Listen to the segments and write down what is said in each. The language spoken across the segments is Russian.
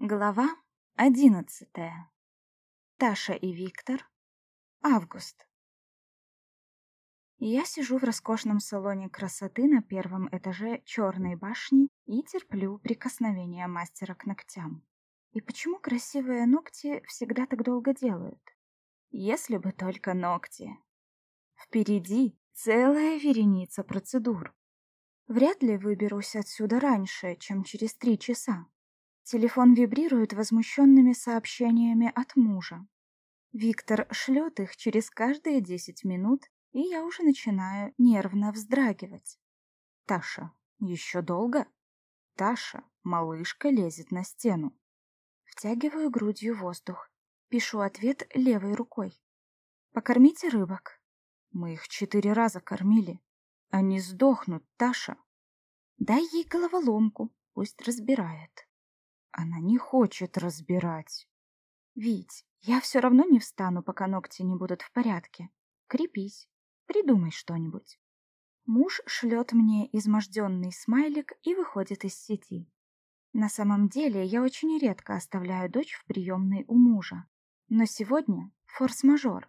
Глава одиннадцатая. Таша и Виктор. Август. Я сижу в роскошном салоне красоты на первом этаже черной башни и терплю прикосновения мастера к ногтям. И почему красивые ногти всегда так долго делают? Если бы только ногти. Впереди целая вереница процедур. Вряд ли выберусь отсюда раньше, чем через три часа. Телефон вибрирует возмущенными сообщениями от мужа. Виктор шлет их через каждые десять минут, и я уже начинаю нервно вздрагивать. Таша, еще долго? Таша, малышка лезет на стену. Втягиваю грудью воздух. Пишу ответ левой рукой. Покормите рыбок. Мы их четыре раза кормили. Они сдохнут, Таша. Дай ей головоломку, пусть разбирает. Она не хочет разбирать. Вить, я все равно не встану, пока ногти не будут в порядке. Крепись, придумай что-нибудь. Муж шлет мне изможденный смайлик и выходит из сети. На самом деле, я очень редко оставляю дочь в приемной у мужа. Но сегодня форс-мажор.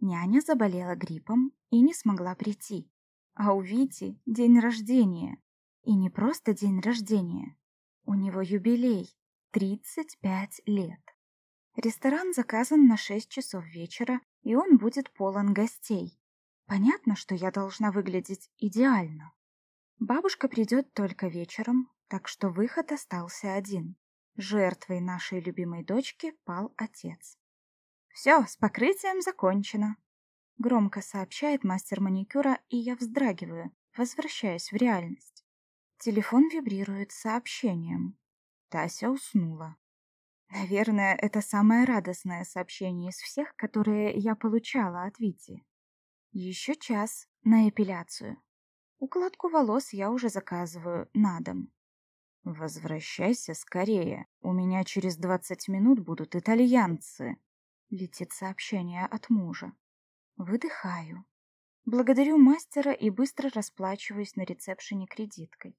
Няня заболела гриппом и не смогла прийти. А у Вити день рождения. И не просто день рождения, у него юбилей — 35 лет. Ресторан заказан на 6 часов вечера, и он будет полон гостей. Понятно, что я должна выглядеть идеально. Бабушка придет только вечером, так что выход остался один. Жертвой нашей любимой дочки пал отец. «Все, с покрытием закончено», — громко сообщает мастер маникюра, и я вздрагиваю, возвращаясь в реальность. Телефон вибрирует сообщением. Тася уснула. Наверное, это самое радостное сообщение из всех, которые я получала от Вити. Еще час на эпиляцию. Укладку волос я уже заказываю на дом. «Возвращайся скорее. У меня через двадцать минут будут итальянцы», — летит сообщение от мужа. Выдыхаю. Благодарю мастера и быстро расплачиваюсь на ресепшене кредиткой.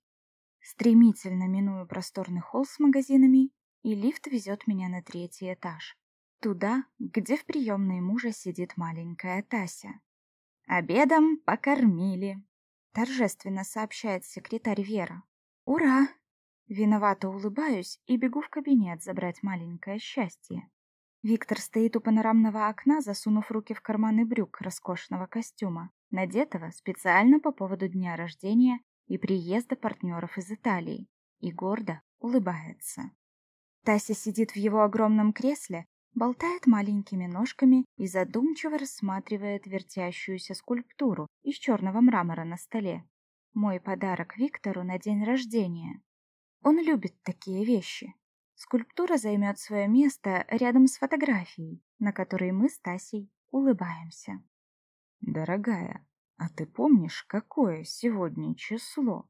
Стремительно миную просторный холл с магазинами, и лифт везет меня на третий этаж. Туда, где в приемной мужа сидит маленькая Тася. «Обедом покормили», — торжественно сообщает секретарь Вера. «Ура!» Виновато улыбаюсь и бегу в кабинет забрать маленькое счастье. Виктор стоит у панорамного окна, засунув руки в карманы брюк роскошного костюма, надетого специально по поводу дня рождения и приезда партнеров из Италии, и гордо улыбается. Тася сидит в его огромном кресле, болтает маленькими ножками и задумчиво рассматривает вертящуюся скульптуру из черного мрамора на столе. Мой подарок Виктору на день рождения. Он любит такие вещи. Скульптура займет свое место рядом с фотографией, на которой мы с Тасей улыбаемся. «Дорогая, «А ты помнишь, какое сегодня число?»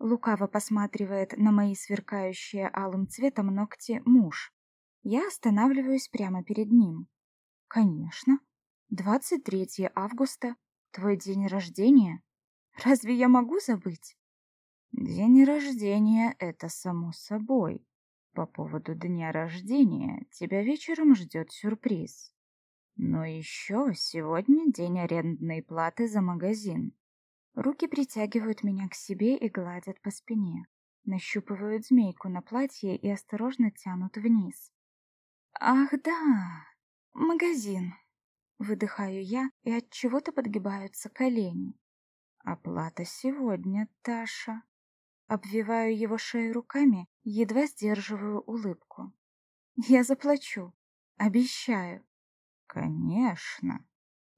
Лукаво посматривает на мои сверкающие алым цветом ногти муж. Я останавливаюсь прямо перед ним. «Конечно. 23 августа. Твой день рождения. Разве я могу забыть?» «День рождения — это само собой. По поводу дня рождения тебя вечером ждет сюрприз. Но еще сегодня день арендной платы за магазин. Руки притягивают меня к себе и гладят по спине. Нащупывают змейку на платье и осторожно тянут вниз. Ах да, магазин. Выдыхаю я, и от чего-то подгибаются колени. Оплата сегодня, Таша. Обвиваю его шею руками, едва сдерживаю улыбку. Я заплачу. Обещаю. Конечно,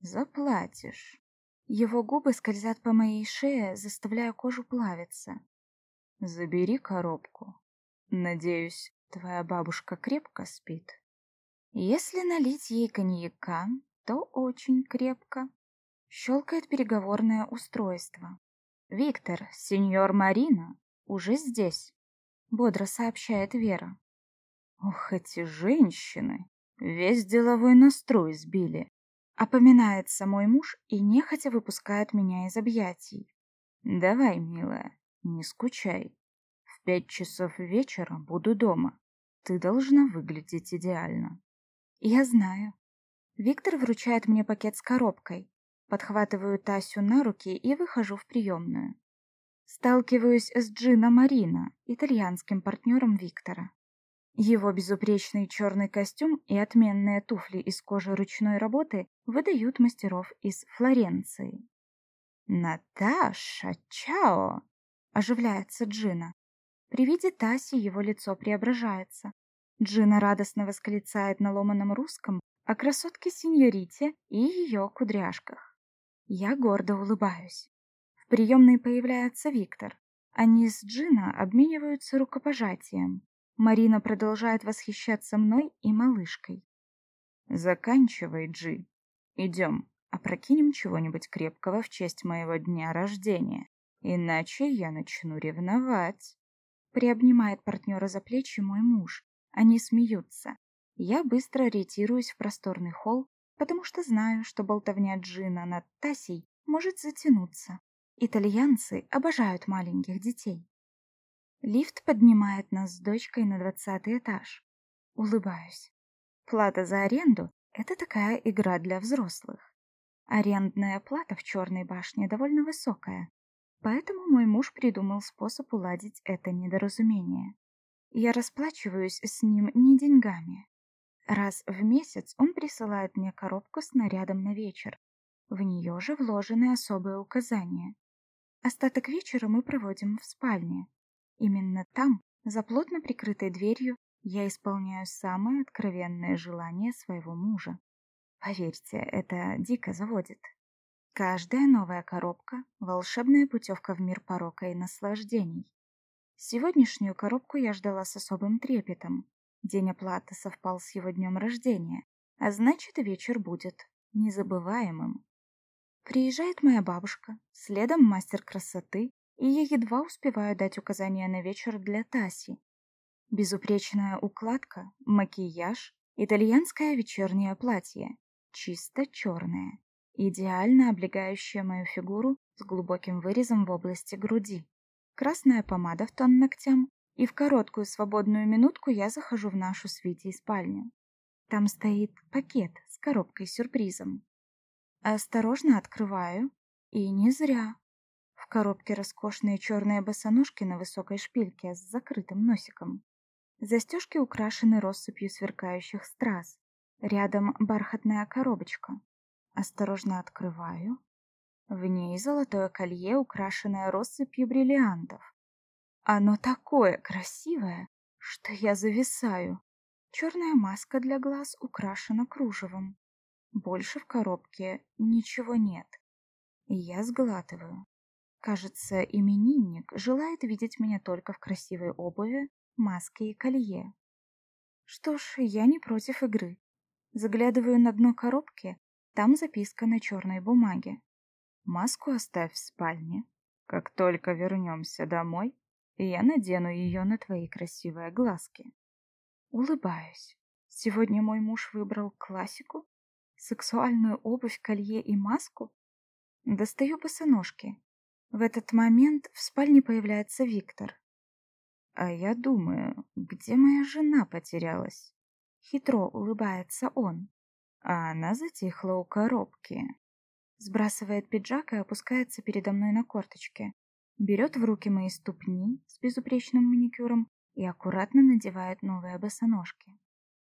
заплатишь. Его губы скользят по моей шее, заставляя кожу плавиться. Забери коробку. Надеюсь, твоя бабушка крепко спит. Если налить ей коньяка, то очень крепко. Щелкает переговорное устройство. «Виктор, сеньор Марина, уже здесь», — бодро сообщает Вера. «Ох, эти женщины!» Весь деловой настрой сбили. Опоминается мой муж и нехотя выпускает меня из объятий. Давай, милая, не скучай. В пять часов вечера буду дома. Ты должна выглядеть идеально. Я знаю. Виктор вручает мне пакет с коробкой. Подхватываю Тасю на руки и выхожу в приемную. Сталкиваюсь с Джино Марина, итальянским партнером Виктора. Его безупречный черный костюм и отменные туфли из кожи ручной работы выдают мастеров из Флоренции. «Наташа, чао!» — оживляется Джина. При виде Таси его лицо преображается. Джина радостно восклицает на ломаном русском о красотке сеньорите и ее кудряшках. Я гордо улыбаюсь. В приемной появляется Виктор. Они с Джина обмениваются рукопожатием. Марина продолжает восхищаться мной и малышкой. Заканчивай, Джи. Идем, опрокинем чего-нибудь крепкого в честь моего дня рождения, иначе я начну ревновать. Приобнимает партнера за плечи мой муж. Они смеются. Я быстро ретируюсь в просторный холл, потому что знаю, что болтовня Джина над Тасей может затянуться. Итальянцы обожают маленьких детей. Лифт поднимает нас с дочкой на двадцатый этаж. Улыбаюсь. Плата за аренду — это такая игра для взрослых. Арендная плата в Черной башне довольно высокая, поэтому мой муж придумал способ уладить это недоразумение. Я расплачиваюсь с ним не деньгами. Раз в месяц он присылает мне коробку с нарядом на вечер. В нее же вложены особые указания. Остаток вечера мы проводим в спальне. Именно там, за плотно прикрытой дверью, я исполняю самое откровенное желание своего мужа. Поверьте, это дико заводит. Каждая новая коробка — волшебная путевка в мир порока и наслаждений. Сегодняшнюю коробку я ждала с особым трепетом. День оплаты совпал с его днем рождения, а значит, вечер будет незабываемым. Приезжает моя бабушка, следом мастер красоты и я едва успеваю дать указания на вечер для Таси. Безупречная укладка, макияж, итальянское вечернее платье, чисто черное, идеально облегающее мою фигуру с глубоким вырезом в области груди, красная помада в тон ногтям, и в короткую свободную минутку я захожу в нашу с Витей спальню. Там стоит пакет с коробкой-сюрпризом. Осторожно открываю, и не зря коробке роскошные черные босоножки на высокой шпильке с закрытым носиком. Застежки украшены россыпью сверкающих страз. Рядом бархатная коробочка. Осторожно открываю. В ней золотое колье, украшенное россыпью бриллиантов. Оно такое красивое, что я зависаю. Черная маска для глаз украшена кружевом. Больше в коробке ничего нет. Я сглатываю. Кажется, именинник желает видеть меня только в красивой обуви, маске и колье. Что ж, я не против игры. Заглядываю на дно коробки, там записка на черной бумаге. Маску оставь в спальне. Как только вернемся домой, я надену ее на твои красивые глазки. Улыбаюсь. Сегодня мой муж выбрал классику, сексуальную обувь, колье и маску. Достаю босоножки, в этот момент в спальне появляется Виктор. А я думаю, где моя жена потерялась? Хитро улыбается он. А она затихла у коробки. Сбрасывает пиджак и опускается передо мной на корточке. Берет в руки мои ступни с безупречным маникюром и аккуратно надевает новые босоножки.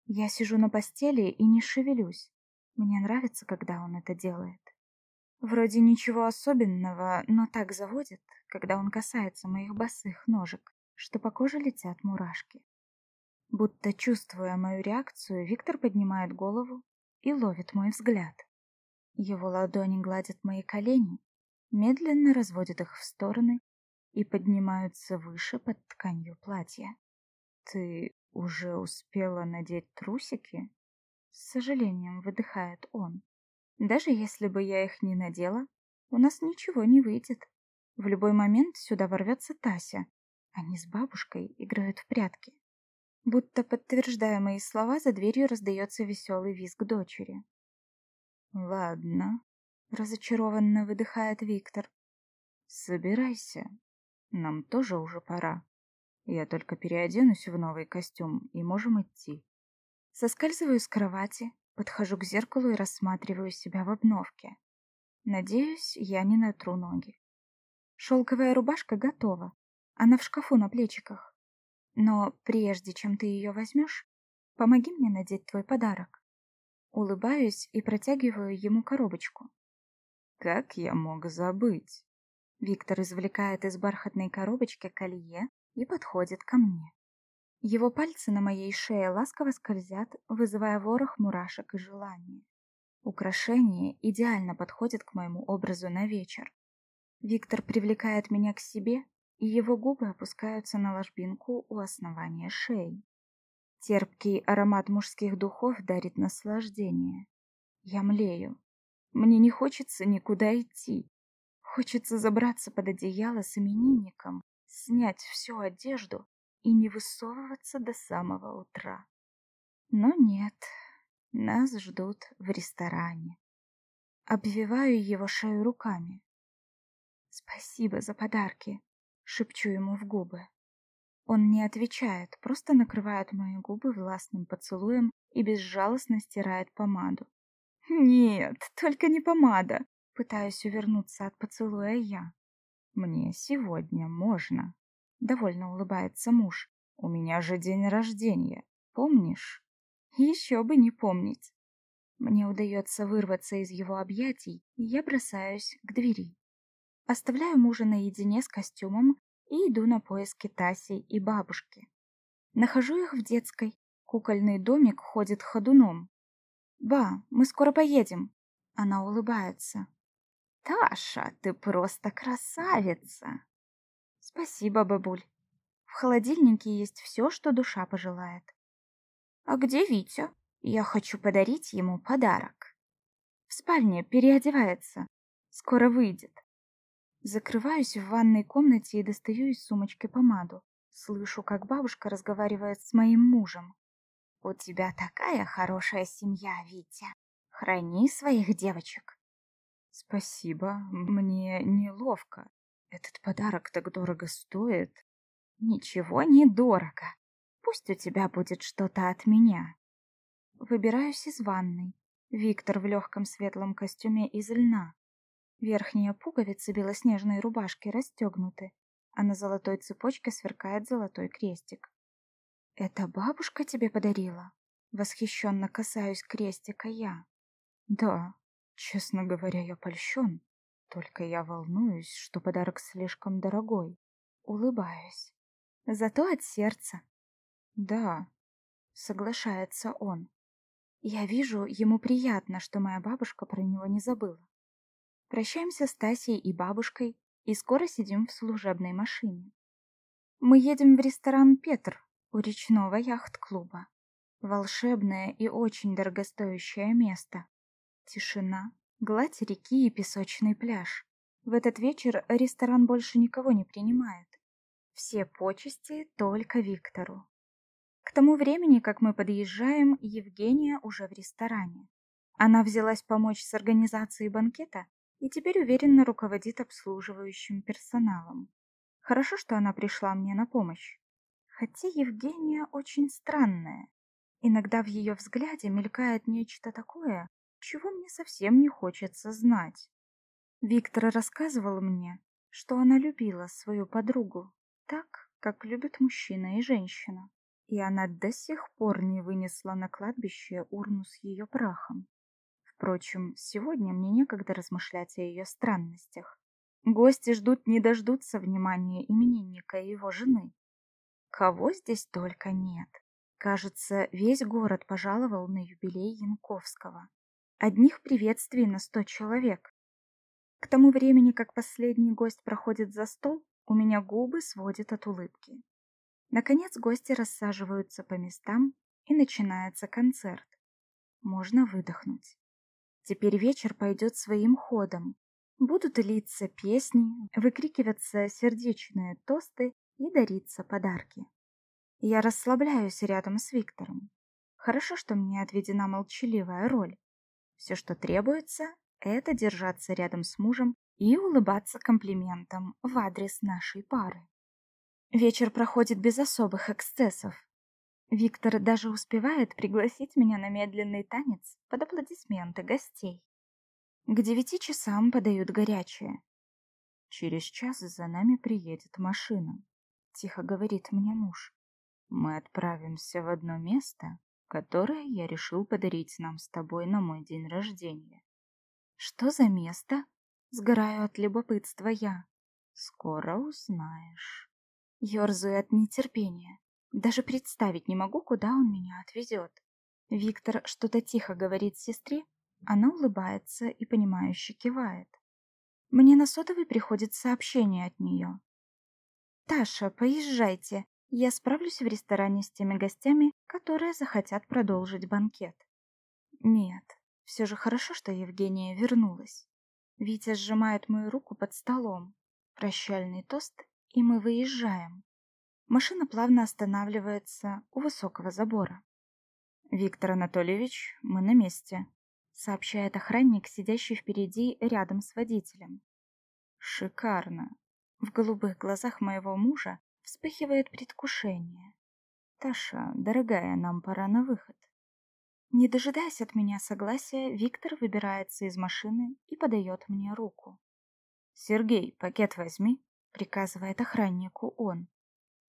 Я сижу на постели и не шевелюсь. Мне нравится, когда он это делает. Вроде ничего особенного, но так заводит, когда он касается моих босых ножек, что по коже летят мурашки. Будто чувствуя мою реакцию, Виктор поднимает голову и ловит мой взгляд. Его ладони гладят мои колени, медленно разводят их в стороны и поднимаются выше под тканью платья. «Ты уже успела надеть трусики?» С сожалением выдыхает он. Даже если бы я их не надела, у нас ничего не выйдет. В любой момент сюда ворвется Тася. Они с бабушкой играют в прятки. Будто подтверждая мои слова, за дверью раздается веселый визг дочери. «Ладно», — разочарованно выдыхает Виктор. «Собирайся. Нам тоже уже пора. Я только переоденусь в новый костюм, и можем идти. Соскальзываю с кровати, подхожу к зеркалу и рассматриваю себя в обновке. Надеюсь, я не натру ноги. Шелковая рубашка готова. Она в шкафу на плечиках. Но прежде чем ты ее возьмешь, помоги мне надеть твой подарок. Улыбаюсь и протягиваю ему коробочку. Как я мог забыть? Виктор извлекает из бархатной коробочки колье и подходит ко мне. Его пальцы на моей шее ласково скользят, вызывая ворох мурашек и желания. Украшение идеально подходит к моему образу на вечер. Виктор привлекает меня к себе, и его губы опускаются на ложбинку у основания шеи. Терпкий аромат мужских духов дарит наслаждение. Я млею. Мне не хочется никуда идти. Хочется забраться под одеяло с именинником, снять всю одежду и не высовываться до самого утра. Но нет, нас ждут в ресторане. Обвиваю его шею руками. «Спасибо за подарки», — шепчу ему в губы. Он не отвечает, просто накрывает мои губы властным поцелуем и безжалостно стирает помаду. «Нет, только не помада!» Пытаюсь увернуться от поцелуя я. «Мне сегодня можно», — довольно улыбается муж. «У меня же день рождения, помнишь?» Еще бы не помнить. Мне удается вырваться из его объятий, и я бросаюсь к двери. Оставляю мужа наедине с костюмом и иду на поиски Таси и бабушки. Нахожу их в детской. Кукольный домик ходит ходуном. «Ба, мы скоро поедем!» Она улыбается. «Таша, ты просто красавица!» «Спасибо, бабуль. В холодильнике есть все, что душа пожелает». «А где Витя? Я хочу подарить ему подарок». «В спальне переодевается. Скоро выйдет». Закрываюсь в ванной комнате и достаю из сумочки помаду. Слышу, как бабушка разговаривает с моим мужем. «У тебя такая хорошая семья, Витя. Храни своих девочек». «Спасибо, мне неловко. Этот подарок так дорого стоит». «Ничего не дорого. Пусть у тебя будет что-то от меня». Выбираюсь из ванной. Виктор в легком светлом костюме из льна. Верхние пуговицы белоснежной рубашки расстегнуты, а на золотой цепочке сверкает золотой крестик. «Это бабушка тебе подарила?» Восхищенно касаюсь крестика я. «Да, честно говоря, я польщен. Только я волнуюсь, что подарок слишком дорогой. Улыбаюсь. Зато от сердца. Да, соглашается он. Я вижу, ему приятно, что моя бабушка про него не забыла. Прощаемся с Тасей и бабушкой и скоро сидим в служебной машине. Мы едем в ресторан «Петр» у речного яхт-клуба. Волшебное и очень дорогостоящее место. Тишина, гладь реки и песочный пляж. В этот вечер ресторан больше никого не принимает. Все почести только Виктору. К тому времени, как мы подъезжаем, Евгения уже в ресторане. Она взялась помочь с организацией банкета и теперь уверенно руководит обслуживающим персоналом. Хорошо, что она пришла мне на помощь. Хотя Евгения очень странная. Иногда в ее взгляде мелькает нечто такое, чего мне совсем не хочется знать. Виктор рассказывал мне, что она любила свою подругу так, как любят мужчина и женщина, и она до сих пор не вынесла на кладбище урну с ее прахом. Впрочем, сегодня мне некогда размышлять о ее странностях. Гости ждут не дождутся внимания именинника и его жены. Кого здесь только нет. Кажется, весь город пожаловал на юбилей Янковского. Одних приветствий на сто человек. К тому времени, как последний гость проходит за стол, у меня губы сводят от улыбки. Наконец гости рассаживаются по местам, и начинается концерт. Можно выдохнуть. Теперь вечер пойдет своим ходом. Будут литься песни, выкрикиваться сердечные тосты и дариться подарки. Я расслабляюсь рядом с Виктором. Хорошо, что мне отведена молчаливая роль. Все, что требуется, это держаться рядом с мужем и улыбаться комплиментам в адрес нашей пары. Вечер проходит без особых эксцессов. Виктор даже успевает пригласить меня на медленный танец под аплодисменты гостей. К девяти часам подают горячее. Через час за нами приедет машина, тихо говорит мне муж. Мы отправимся в одно место, которое я решил подарить нам с тобой на мой день рождения. Что за место? Сгораю от любопытства я. Скоро узнаешь. Ёрзаю от нетерпения. Даже представить не могу, куда он меня отвезет. Виктор что-то тихо говорит сестре, она улыбается и понимающе кивает. Мне на сотовый приходит сообщение от нее. «Таша, поезжайте. Я справлюсь в ресторане с теми гостями, которые захотят продолжить банкет». Нет, все же хорошо, что Евгения вернулась. Витя сжимает мою руку под столом. Прощальный тост, и мы выезжаем. Машина плавно останавливается у высокого забора. «Виктор Анатольевич, мы на месте», — сообщает охранник, сидящий впереди рядом с водителем. «Шикарно!» В голубых глазах моего мужа вспыхивает предвкушение. «Таша, дорогая, нам пора на выход». Не дожидаясь от меня согласия, Виктор выбирается из машины и подает мне руку. «Сергей, пакет возьми», — приказывает охраннику он.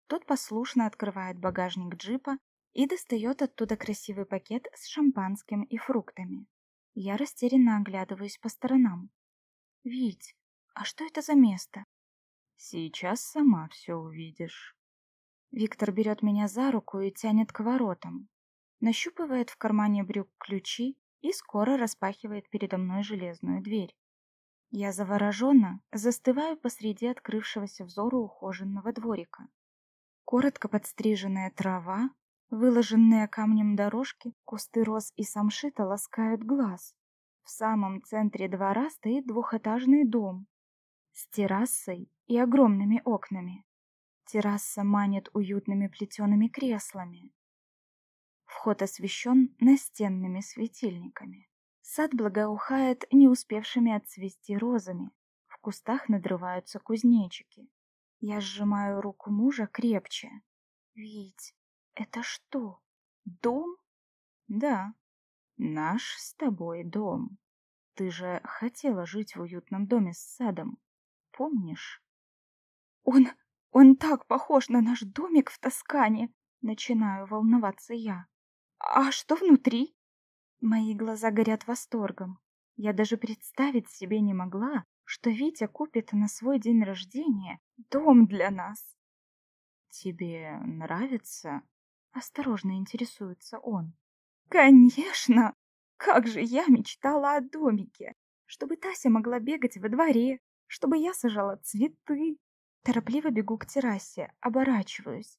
Тот послушно открывает багажник джипа и достает оттуда красивый пакет с шампанским и фруктами. Я растерянно оглядываюсь по сторонам. «Вить, а что это за место?» «Сейчас сама все увидишь». Виктор берет меня за руку и тянет к воротам. Нащупывает в кармане брюк ключи и скоро распахивает передо мной железную дверь. Я завороженно застываю посреди открывшегося взору ухоженного дворика. Коротко подстриженная трава, выложенные камнем дорожки, кусты роз и самшита ласкают глаз. В самом центре двора стоит двухэтажный дом с террасой и огромными окнами. Терраса манит уютными плетеными креслами. Вход освещен настенными светильниками. Сад благоухает не успевшими отцвести розами. В кустах надрываются кузнечики. Я сжимаю руку мужа крепче. Ведь это что, дом? Да, наш с тобой дом. Ты же хотела жить в уютном доме с садом, помнишь? Он, он так похож на наш домик в Тоскане. Начинаю волноваться я. А что внутри? Мои глаза горят восторгом. Я даже представить себе не могла, что Витя купит на свой день рождения дом для нас. Тебе нравится? Осторожно интересуется он. Конечно! Как же я мечтала о домике, чтобы Тася могла бегать во дворе, чтобы я сажала цветы. Торопливо бегу к террасе, оборачиваюсь.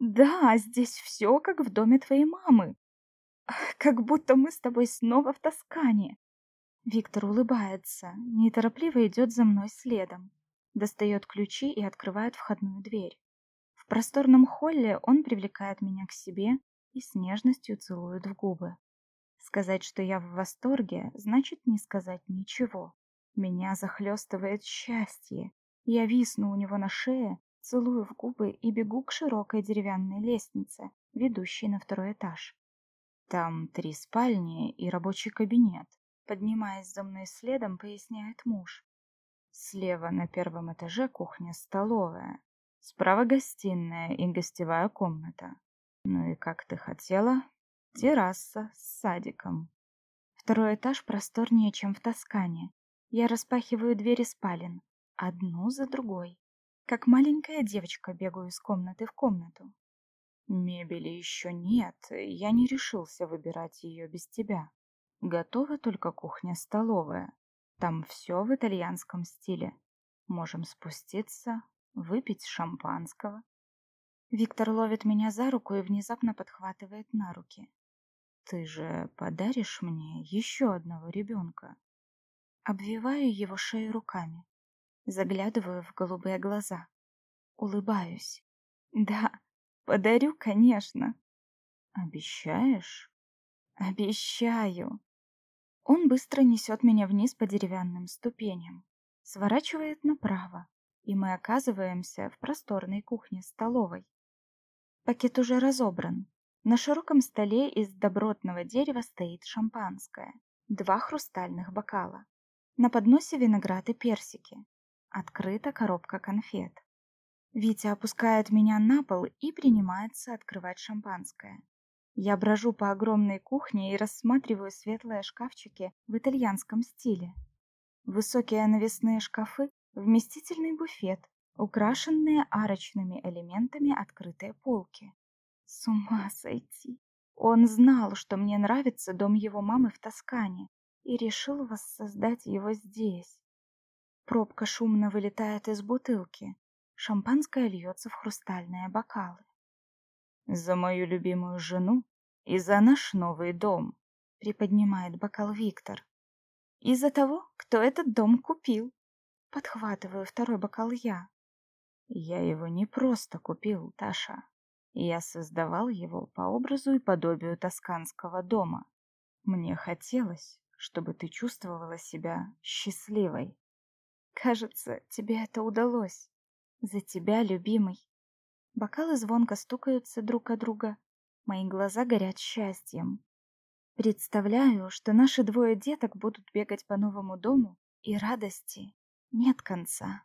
Да, здесь все как в доме твоей мамы. Как будто мы с тобой снова в Тоскане. Виктор улыбается, неторопливо идет за мной следом, достает ключи и открывает входную дверь. В просторном холле он привлекает меня к себе и с нежностью целует в губы. Сказать, что я в восторге, значит не сказать ничего. Меня захлестывает счастье. Я висну у него на шее, целую в губы и бегу к широкой деревянной лестнице, ведущей на второй этаж. Там три спальни и рабочий кабинет. Поднимаясь за мной следом, поясняет муж. Слева на первом этаже кухня-столовая. Справа гостиная и гостевая комната. Ну и как ты хотела, терраса с садиком. Второй этаж просторнее, чем в Тоскане. Я распахиваю двери спален, одну за другой. Как маленькая девочка бегаю из комнаты в комнату. Мебели еще нет, я не решился выбирать ее без тебя. Готова только кухня-столовая. Там все в итальянском стиле. Можем спуститься, выпить шампанского. Виктор ловит меня за руку и внезапно подхватывает на руки. Ты же подаришь мне еще одного ребенка. Обвиваю его шею руками. Заглядываю в голубые глаза. Улыбаюсь. Да, подарю, конечно. Обещаешь? Обещаю. Он быстро несет меня вниз по деревянным ступеням, сворачивает направо, и мы оказываемся в просторной кухне-столовой. Пакет уже разобран. На широком столе из добротного дерева стоит шампанское, два хрустальных бокала. На подносе виноград и персики. Открыта коробка конфет. Витя опускает меня на пол и принимается открывать шампанское. Я брожу по огромной кухне и рассматриваю светлые шкафчики в итальянском стиле. Высокие навесные шкафы, вместительный буфет, украшенные арочными элементами открытые полки. С ума сойти! Он знал, что мне нравится дом его мамы в Тоскане, и решил воссоздать его здесь. Пробка шумно вылетает из бутылки. Шампанское льется в хрустальные бокалы. «За мою любимую жену и за наш новый дом», — приподнимает бокал Виктор. «И за того, кто этот дом купил», — подхватываю второй бокал я. «Я его не просто купил, Таша. Я создавал его по образу и подобию тосканского дома. Мне хотелось, чтобы ты чувствовала себя счастливой. Кажется, тебе это удалось. За тебя, любимый. Бокалы звонко стукаются друг о друга. Мои глаза горят счастьем. Представляю, что наши двое деток будут бегать по новому дому, и радости нет конца.